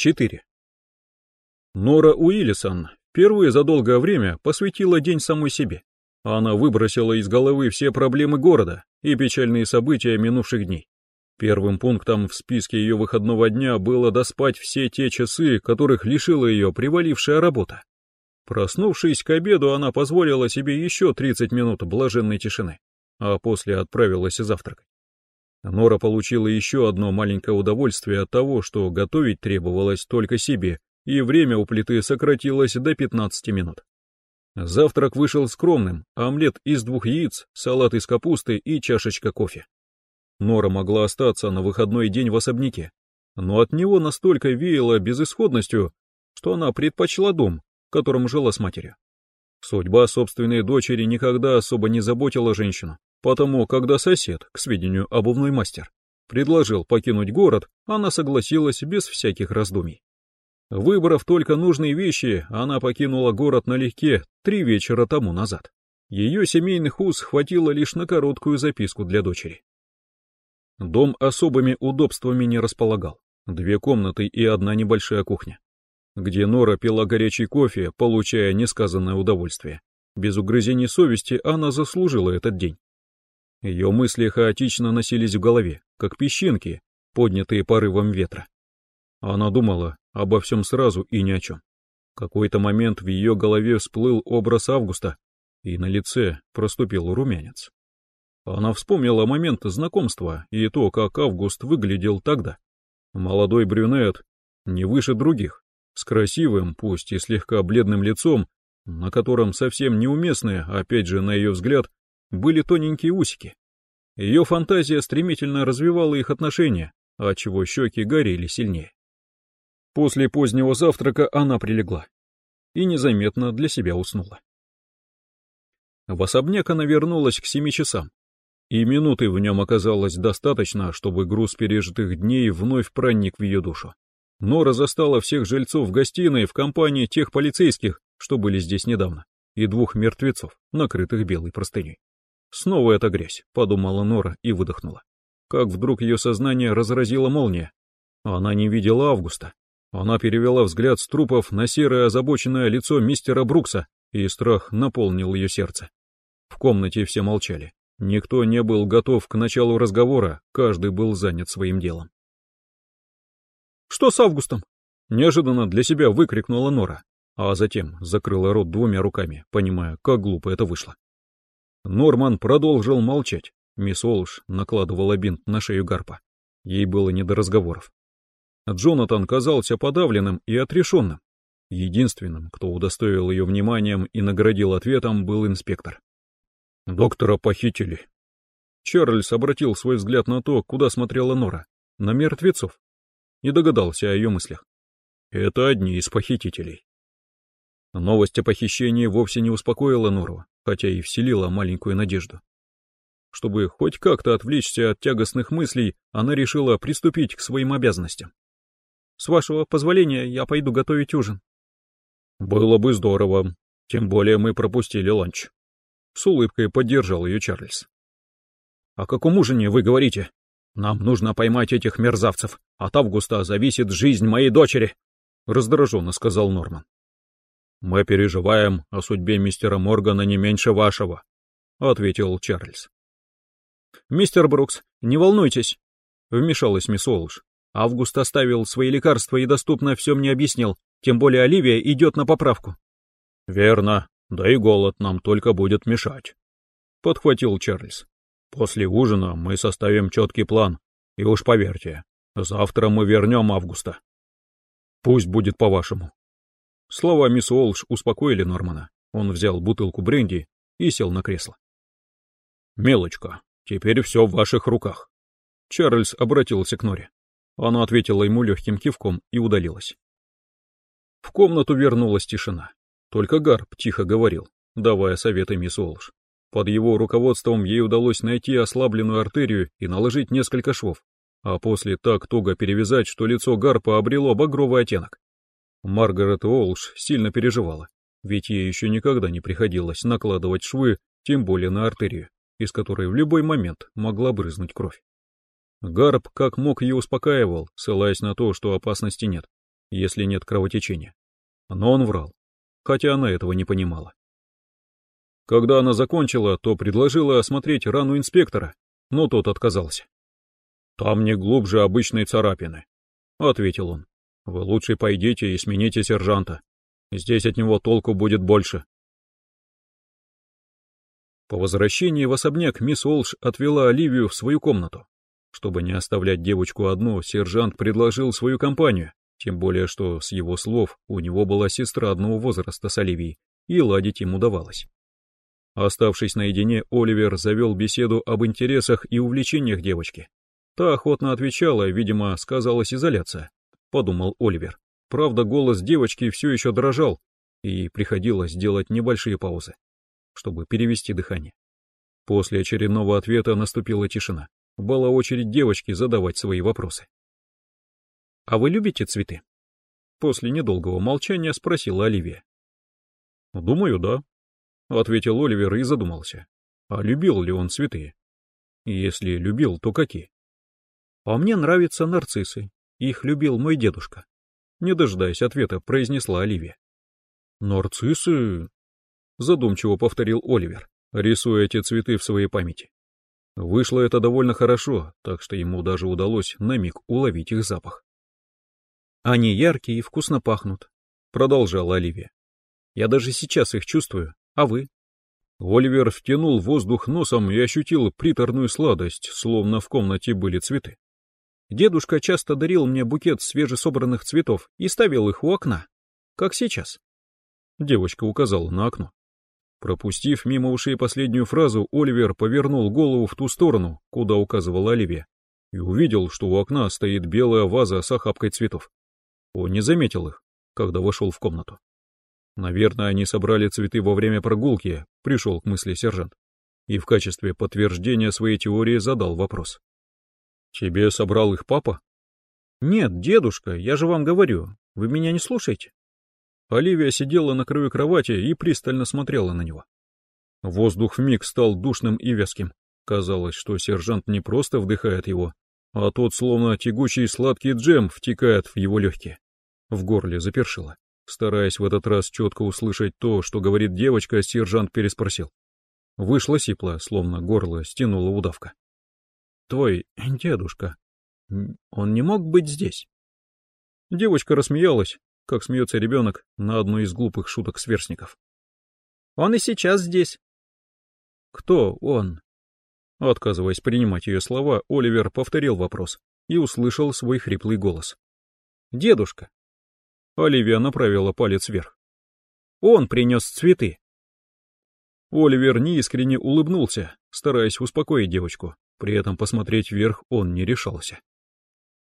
4. Нора Уиллисон впервые за долгое время посвятила день самой себе. Она выбросила из головы все проблемы города и печальные события минувших дней. Первым пунктом в списке ее выходного дня было доспать все те часы, которых лишила ее привалившая работа. Проснувшись к обеду, она позволила себе еще 30 минут блаженной тишины, а после отправилась завтракать. Нора получила еще одно маленькое удовольствие от того, что готовить требовалось только себе, и время у плиты сократилось до 15 минут. Завтрак вышел скромным, омлет из двух яиц, салат из капусты и чашечка кофе. Нора могла остаться на выходной день в особняке, но от него настолько веяло безысходностью, что она предпочла дом, в котором жила с матерью. Судьба собственной дочери никогда особо не заботила женщину, потому когда сосед, к сведению обувной мастер, предложил покинуть город, она согласилась без всяких раздумий. Выбрав только нужные вещи, она покинула город налегке три вечера тому назад. Ее семейных уз хватило лишь на короткую записку для дочери. Дом особыми удобствами не располагал. Две комнаты и одна небольшая кухня, где Нора пила горячий кофе, получая несказанное удовольствие. Без угрызений совести она заслужила этот день. Ее мысли хаотично носились в голове, как песчинки, поднятые порывом ветра. Она думала обо всем сразу и ни о чем. Какой-то момент в ее голове всплыл образ Августа, и на лице проступил румянец. Она вспомнила момент знакомства и то, как Август выглядел тогда. Молодой брюнет, не выше других, с красивым, пусть и слегка бледным лицом, на котором совсем неуместные, опять же, на ее взгляд, были тоненькие усики. Ее фантазия стремительно развивала их отношения, отчего щеки горели сильнее. После позднего завтрака она прилегла и незаметно для себя уснула. В особняк она вернулась к семи часам, и минуты в нем оказалось достаточно, чтобы груз пережитых дней вновь проник в ее душу. Нора застала всех жильцов в гостиной в компании тех полицейских, что были здесь недавно, и двух мертвецов, накрытых белой простыней. «Снова эта грязь», — подумала Нора и выдохнула. Как вдруг ее сознание разразила молния. Она не видела Августа. Она перевела взгляд с трупов на серое озабоченное лицо мистера Брукса, и страх наполнил ее сердце. В комнате все молчали. Никто не был готов к началу разговора, каждый был занят своим делом. «Что с Августом?» — неожиданно для себя выкрикнула Нора, а затем закрыла рот двумя руками, понимая, как глупо это вышло. Норман продолжил молчать. Мисс Олш накладывала бинт на шею Гарпа. Ей было не до разговоров. Джонатан казался подавленным и отрешенным. Единственным, кто удостоил ее вниманием и наградил ответом, был инспектор. Доктора похитили. Чарльз обратил свой взгляд на то, куда смотрела Нора. На мертвецов. И догадался о ее мыслях. Это одни из похитителей. Новость о похищении вовсе не успокоила Нору, хотя и вселила маленькую надежду. Чтобы хоть как-то отвлечься от тягостных мыслей, она решила приступить к своим обязанностям. «С вашего позволения я пойду готовить ужин». «Было бы здорово, тем более мы пропустили ланч», с улыбкой поддержал ее Чарльз. «О каком ужине вы говорите? Нам нужно поймать этих мерзавцев. От Августа зависит жизнь моей дочери!» Раздраженно сказал Норман. «Мы переживаем о судьбе мистера Моргана не меньше вашего», — ответил Чарльз. «Мистер Брукс, не волнуйтесь», — вмешалась мисс Олуш. «Август оставил свои лекарства и доступно все мне объяснил, тем более Оливия идет на поправку». «Верно», да и голод нам только будет мешать. Подхватил Чарльз. После ужина мы составим четкий план, и уж поверьте, завтра мы вернем Августа. Пусть будет по-вашему. Слова мисс Уолш успокоили Нормана. Он взял бутылку бренди и сел на кресло. «Мелочка, теперь все в ваших руках». Чарльз обратился к Норе. Она ответила ему легким кивком и удалилась. В комнату вернулась тишина. Только Гарп тихо говорил, давая советы мисс Олш. Под его руководством ей удалось найти ослабленную артерию и наложить несколько швов, а после так туго перевязать, что лицо Гарпа обрело багровый оттенок. Маргарет Олш сильно переживала, ведь ей еще никогда не приходилось накладывать швы, тем более на артерию, из которой в любой момент могла брызнуть кровь. Гарп как мог ее успокаивал, ссылаясь на то, что опасности нет. если нет кровотечения. Но он врал, хотя она этого не понимала. Когда она закончила, то предложила осмотреть рану инспектора, но тот отказался. «Там не глубже обычной царапины», — ответил он. «Вы лучше пойдите и смените сержанта. Здесь от него толку будет больше». По возвращении в особняк мисс Олш отвела Оливию в свою комнату. Чтобы не оставлять девочку одну, сержант предложил свою компанию, тем более что, с его слов, у него была сестра одного возраста с Оливией, и ладить им удавалось. Оставшись наедине, Оливер завел беседу об интересах и увлечениях девочки. Та охотно отвечала, видимо, сказалась изоляция, подумал Оливер. Правда, голос девочки все еще дрожал, и приходилось делать небольшие паузы чтобы перевести дыхание. После очередного ответа наступила тишина. Была очередь девочки задавать свои вопросы. «А вы любите цветы?» После недолгого молчания спросила Оливия. «Думаю, да», — ответил Оливер и задумался. А любил ли он цветы? Если любил, то какие? «А мне нравятся нарциссы. Их любил мой дедушка», — не дожидаясь ответа, произнесла Оливия. «Нарциссы? задумчиво повторил Оливер, рисуя эти цветы в своей памяти. Вышло это довольно хорошо, так что ему даже удалось на миг уловить их запах. «Они яркие и вкусно пахнут», — продолжала Оливия. «Я даже сейчас их чувствую, а вы?» Оливер втянул воздух носом и ощутил приторную сладость, словно в комнате были цветы. Дедушка часто дарил мне букет свежесобранных цветов и ставил их у окна, как сейчас. Девочка указала на окно. Пропустив мимо ушей последнюю фразу, Оливер повернул голову в ту сторону, куда указывала Оливия, и увидел, что у окна стоит белая ваза с охапкой цветов. Он не заметил их, когда вошел в комнату. Наверное, они собрали цветы во время прогулки, пришел к мысли сержант. И в качестве подтверждения своей теории задал вопрос. «Тебе собрал их папа?» «Нет, дедушка, я же вам говорю. Вы меня не слушаете?» Оливия сидела на краю кровати и пристально смотрела на него. Воздух вмиг стал душным и вязким. Казалось, что сержант не просто вдыхает его, а тот, словно тягучий сладкий джем, втекает в его легкие. В горле запершило. Стараясь в этот раз четко услышать то, что говорит девочка, сержант переспросил. Вышло сипло, словно горло стянула удавка. «Твой дедушка, он не мог быть здесь?» Девочка рассмеялась, как смеется ребенок на одну из глупых шуток сверстников. «Он и сейчас здесь». «Кто он?» Отказываясь принимать ее слова, Оливер повторил вопрос и услышал свой хриплый голос. «Дедушка». Оливия направила палец вверх. «Он принес цветы». Оливер неискренне улыбнулся, стараясь успокоить девочку, при этом посмотреть вверх он не решался.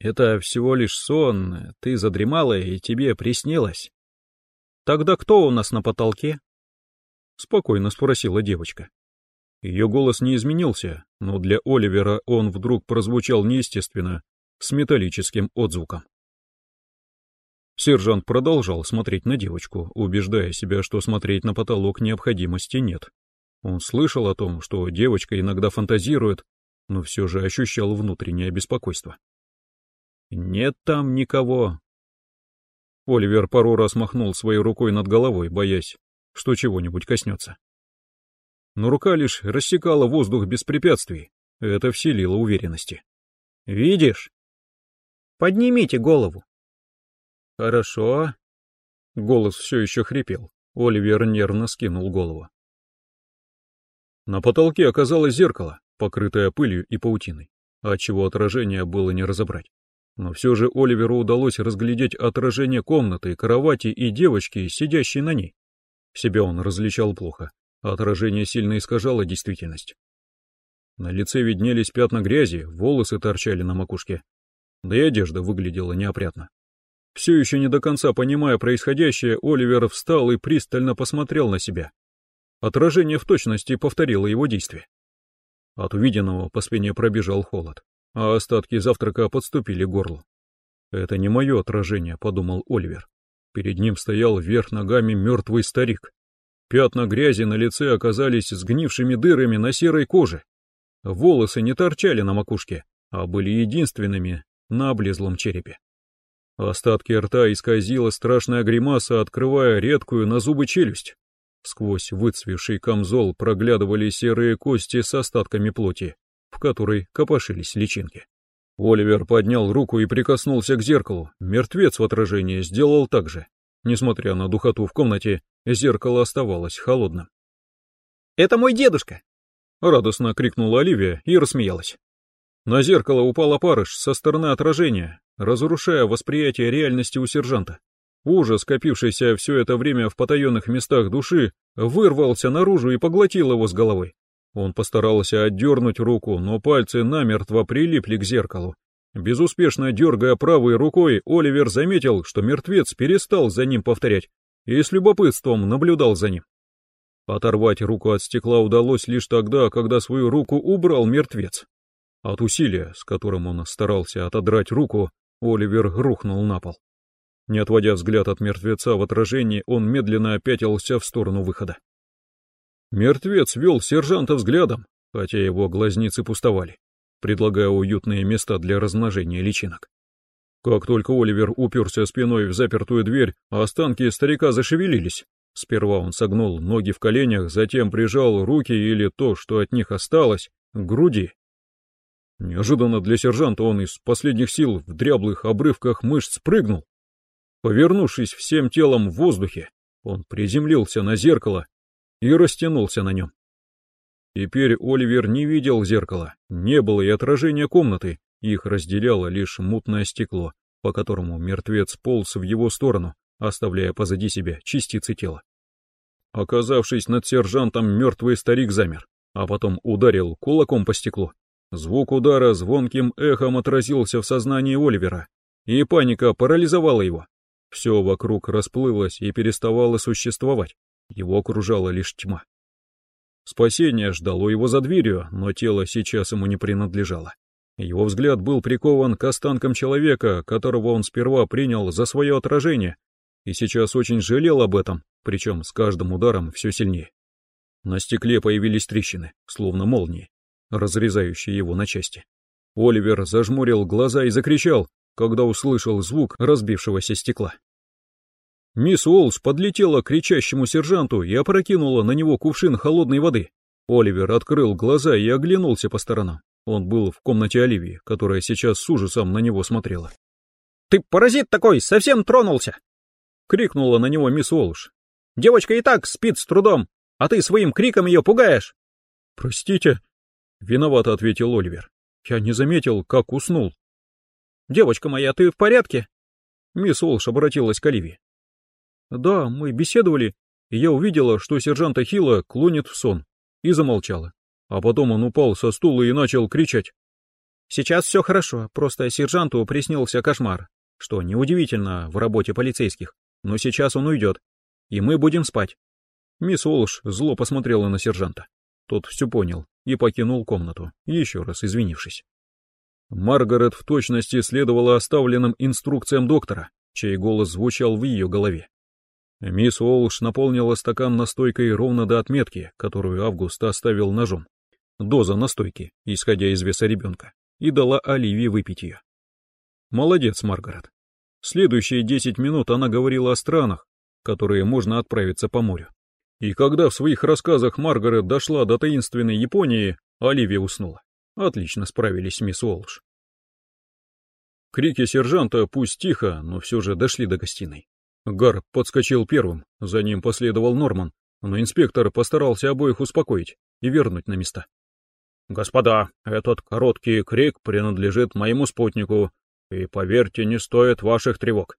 Это всего лишь сон, ты задремала и тебе приснилось. Тогда кто у нас на потолке? Спокойно спросила девочка. Ее голос не изменился, но для Оливера он вдруг прозвучал неестественно, с металлическим отзвуком. Сержант продолжал смотреть на девочку, убеждая себя, что смотреть на потолок необходимости нет. Он слышал о том, что девочка иногда фантазирует, но все же ощущал внутреннее беспокойство. Нет там никого. Оливер пару раз махнул своей рукой над головой, боясь, что чего-нибудь коснется. Но рука лишь рассекала воздух без препятствий. Это вселило уверенности. «Видишь? Поднимите голову». «Хорошо». Голос все еще хрипел. Оливер нервно скинул голову. На потолке оказалось зеркало, покрытое пылью и паутиной, отчего отражение было не разобрать. Но все же Оливеру удалось разглядеть отражение комнаты, кровати и девочки, сидящей на ней. Себя он различал плохо, отражение сильно искажало действительность. На лице виднелись пятна грязи, волосы торчали на макушке, да и одежда выглядела неопрятно. Все еще не до конца понимая происходящее, Оливер встал и пристально посмотрел на себя. Отражение в точности повторило его действие. От увиденного по спине пробежал холод а остатки завтрака подступили к горлу. «Это не мое отражение», — подумал Оливер. Перед ним стоял вверх ногами мертвый старик. Пятна грязи на лице оказались сгнившими дырами на серой коже. Волосы не торчали на макушке, а были единственными на облезлом черепе. Остатки рта исказила страшная гримаса, открывая редкую на зубы челюсть. Сквозь выцвевший камзол проглядывали серые кости с остатками плоти, в которой копошились личинки. Оливер поднял руку и прикоснулся к зеркалу. Мертвец в отражении сделал так же. Несмотря на духоту в комнате, зеркало оставалось холодным. «Это мой дедушка!» — радостно крикнула Оливия и рассмеялась. На зеркало упал опарыш со стороны отражения, разрушая восприятие реальности у сержанта. Ужас, скопившийся все это время в потаенных местах души, вырвался наружу и поглотил его с головой. Он постарался отдернуть руку, но пальцы намертво прилипли к зеркалу. Безуспешно дергая правой рукой, Оливер заметил, что мертвец перестал за ним повторять, и с любопытством наблюдал за ним. Оторвать руку от стекла удалось лишь тогда, когда свою руку убрал мертвец. От усилия, с которым он старался отодрать руку, Оливер рухнул на пол. Не отводя взгляд от мертвеца в отражении, он медленно опятился в сторону выхода. Мертвец вел сержанта взглядом, хотя его глазницы пустовали, предлагая уютные места для размножения личинок. Как только Оливер уперся спиной в запертую дверь, останки старика зашевелились. Сперва он согнул ноги в коленях, затем прижал руки или то, что от них осталось, к груди Неожиданно для сержанта он из последних сил в дряблых обрывках мышц прыгнул. Повернувшись всем телом в воздухе, он приземлился на зеркало и растянулся на нем. Теперь Оливер не видел зеркала, не было и отражения комнаты, их разделяло лишь мутное стекло, по которому мертвец полз в его сторону, оставляя позади себя частицы тела. Оказавшись над сержантом, мертвый старик замер, а потом ударил кулаком по стеклу. Звук удара звонким эхом отразился в сознании Оливера, и паника парализовала его. Все вокруг расплылось и переставало существовать, его окружала лишь тьма. Спасение ждало его за дверью, но тело сейчас ему не принадлежало. Его взгляд был прикован к останкам человека, которого он сперва принял за свое отражение, и сейчас очень жалел об этом, причем с каждым ударом все сильнее. На стекле появились трещины, словно молнии, разрезающий его на части. Оливер зажмурил глаза и закричал, когда услышал звук разбившегося стекла. Мисс Уолш подлетела к кричащему сержанту и опрокинула на него кувшин холодной воды. Оливер открыл глаза и оглянулся по сторонам. Он был в комнате Оливии, которая сейчас с ужасом на него смотрела. «Ты паразит такой, совсем тронулся!» — крикнула на него мисс Уолш. «Девочка и так спит с трудом, а ты своим криком ее пугаешь!» «Простите», Виновато ответил Оливер. Я не заметил, как уснул. Девочка моя, ты в порядке? Мисс Олш обратилась к Оливии. Да, мы беседовали, и я увидела, что сержанта Хилла клонит в сон, и замолчала. А потом он упал со стула и начал кричать. Сейчас все хорошо, просто сержанту приснился кошмар, что неудивительно в работе полицейских, но сейчас он уйдет, и мы будем спать. Мисс Олш зло посмотрела на сержанта. Тот все понял и покинул комнату, еще раз извинившись. Маргарет в точности следовала оставленным инструкциям доктора, чей голос звучал в ее голове. Мисс Уолш наполнила стакан настойкой ровно до отметки, которую Август оставил ножом. Доза настойки, исходя из веса ребенка, и дала Оливии выпить ее. Молодец, Маргарет. Следующие десять минут она говорила о странах, которые можно отправиться по морю. И когда в своих рассказах Маргарет дошла до таинственной Японии, Оливия уснула. Отлично справились мисс Уолш. Крики сержанта, пусть тихо, но все же дошли до гостиной. Гар подскочил первым, за ним последовал Норман, но инспектор постарался обоих успокоить и вернуть на места. «Господа, этот короткий крик принадлежит моему спутнику, и, поверьте, не стоит ваших тревог.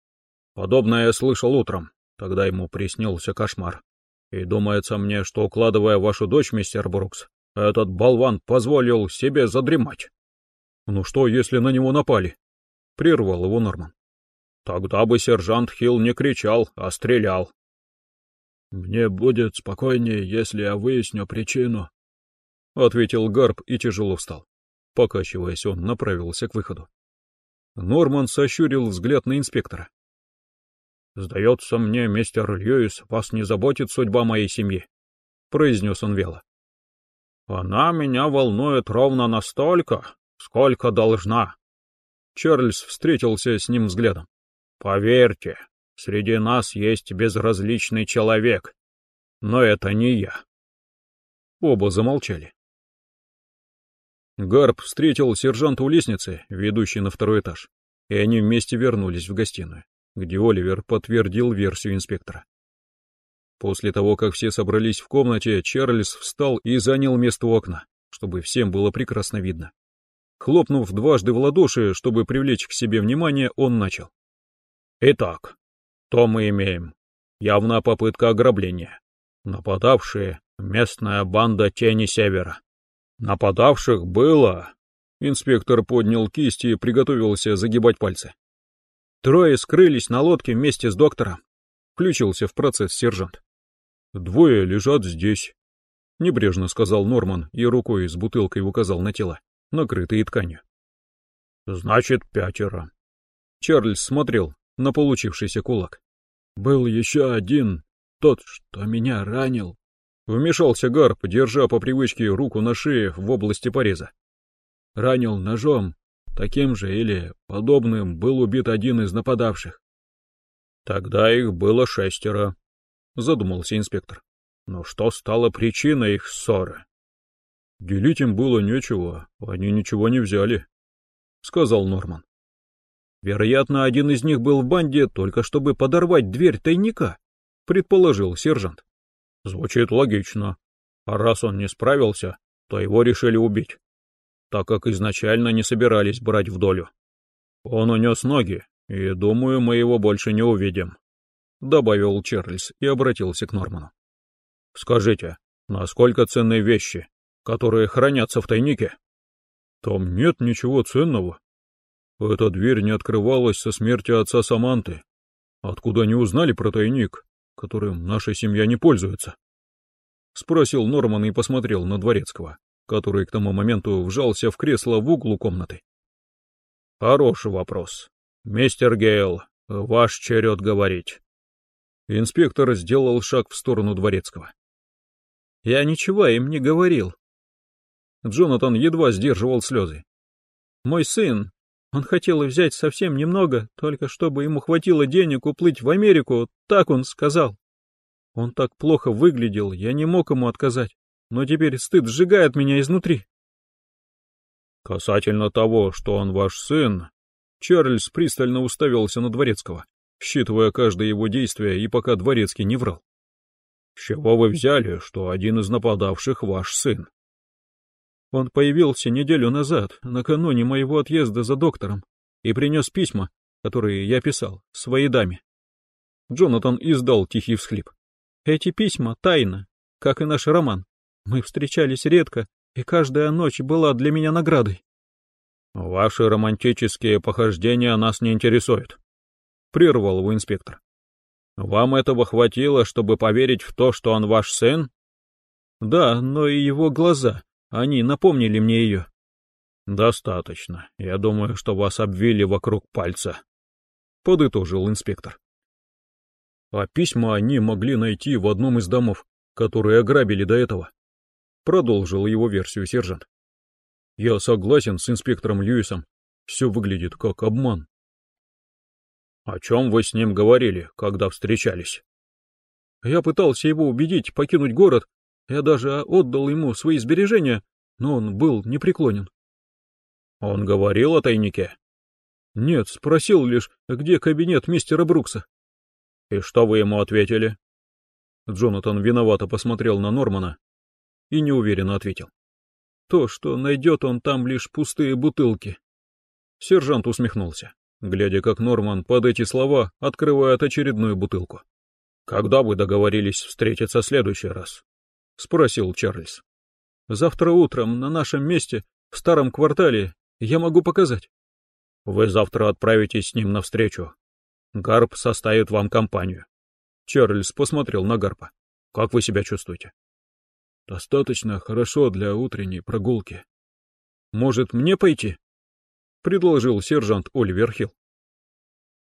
Подобное я слышал утром, тогда ему приснился кошмар. И думается мне, что, укладывая вашу дочь, мистер Брукс, этот болван позволил себе задремать. Ну что, если на него напали? Прервал его Норман. Тогда бы сержант Хилл не кричал, а стрелял. Мне будет спокойнее, если я выясню причину, ответил Гарп и тяжело встал. Покачиваясь, он направился к выходу. Норман сощурил взгляд на инспектора. «Сдается мне, мистер Льюис, вас не заботит судьба моей семьи», — произнес он вяло. «Она меня волнует ровно настолько, сколько должна». Чарльз встретился с ним взглядом. Поверьте, среди нас есть безразличный человек, но это не я. Оба замолчали. Гарп встретил сержанта у лестницы, ведущей на второй этаж, и они вместе вернулись в гостиную, где Оливер подтвердил версию инспектора. После того, как все собрались в комнате, Чарльз встал и занял место у окна, чтобы всем было прекрасно видно. Хлопнув дважды в ладоши, чтобы привлечь к себе внимание, он начал. «Итак, то мы имеем. Явная попытка ограбления. Нападавшие — местная банда Тени Севера. Нападавших было...» Инспектор поднял кисти и приготовился загибать пальцы. Трое скрылись на лодке вместе с доктором. Включился в процесс сержант. «Двое лежат здесь», — небрежно сказал Норман и рукой с бутылкой указал на тела, накрытые тканью. «Значит, пятеро». Чарльз смотрел на получившийся кулак. «Был еще один, тот, что меня ранил». Вмешался Гарп, держа по привычке руку на шее в области пореза. Ранил ножом, таким же или подобным был убит один из нападавших. Тогда их было шестеро, — задумался инспектор. Но что стало причиной их ссоры? — Делить им было нечего, они ничего не взяли, — сказал Норман. Вероятно, один из них был в банде только чтобы подорвать дверь тайника, — предположил сержант. Звучит логично. А раз он не справился, то его решили убить, так как изначально не собирались брать в долю. Он унес ноги, и, думаю, мы его больше не увидим добавил Чарльз и обратился к Норману. Скажите, насколько ценные вещи, которые хранятся в тайнике? Там нет ничего ценного. Эта дверь не открывалась со смерти отца Саманты. Откуда они узнали про тайник, которым наша семья не пользуется? Спросил Норман и посмотрел на Дворецкого, который к тому моменту вжался в кресло в углу комнаты. Хороший вопрос. Мистер Гейл, ваш черед говорить. Инспектор сделал шаг в сторону Дворецкого. «Я ничего им не говорил». Джонатан едва сдерживал слезы. «Мой сын, он хотел взять совсем немного, только чтобы ему хватило денег уплыть в Америку, так он сказал. Он так плохо выглядел, я не мог ему отказать, но теперь стыд сжигает меня изнутри». «Касательно того, что он ваш сын...» Чарльз пристально уставился на Дворецкого считывая каждое его действие и пока дворецкий не врал. — С чего вы взяли, что один из нападавших ваш сын? Он появился неделю назад, накануне моего отъезда за доктором, и принес письма, которые я писал, своей даме. Джонатан издал тихий всхлип. Эти письма — тайна, как и наш роман. Мы встречались редко, и каждая ночь была для меня наградой. Ваши романтические похождения нас не интересуют прервал его инспектор. Вам этого хватило, чтобы поверить в то, что он ваш сын? Да, но и его глаза, они напомнили мне ее. Достаточно. Я думаю, что вас обвили вокруг пальца, подытожил инспектор. А письма они могли найти в одном из домов, которые ограбили до этого. Продолжил его версию сержант. Я согласен с инспектором Льюисом. Все выглядит как обман. О чем вы с ним говорили, когда встречались? Я пытался его убедить покинуть город. Я даже отдал ему свои сбережения, но он был непреклонен. Он говорил о тайнике? Нет, спросил лишь, где кабинет мистера Брукса. И что вы ему ответили? Джонатан виновато посмотрел на Нормана и неуверенно ответил. То, что найдет он там лишь пустые бутылки. Сержант усмехнулся глядя как Норман под эти слова открывает очередную бутылку. «Когда вы договорились встретиться в следующий раз?» — спросил Чарльз. «Завтра утром на нашем месте, в старом квартале, я могу показать». «Вы завтра отправитесь с ним навстречу. Гарп составит вам компанию». Чарльз посмотрел на Гарпа. «Как вы себя чувствуете?» «Достаточно хорошо для утренней прогулки. Может, мне пойти?» — предложил сержант Оливер Хилл.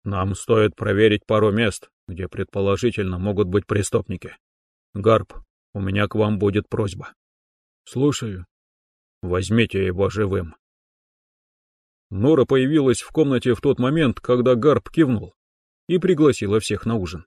«Нам стоит проверить пару мест, где предположительно могут быть преступники. Гарп, у меня к вам будет просьба». «Слушаю». «Возьмите его живым». Нора появилась в комнате в тот момент, когда Гарп кивнул, и пригласила всех на ужин.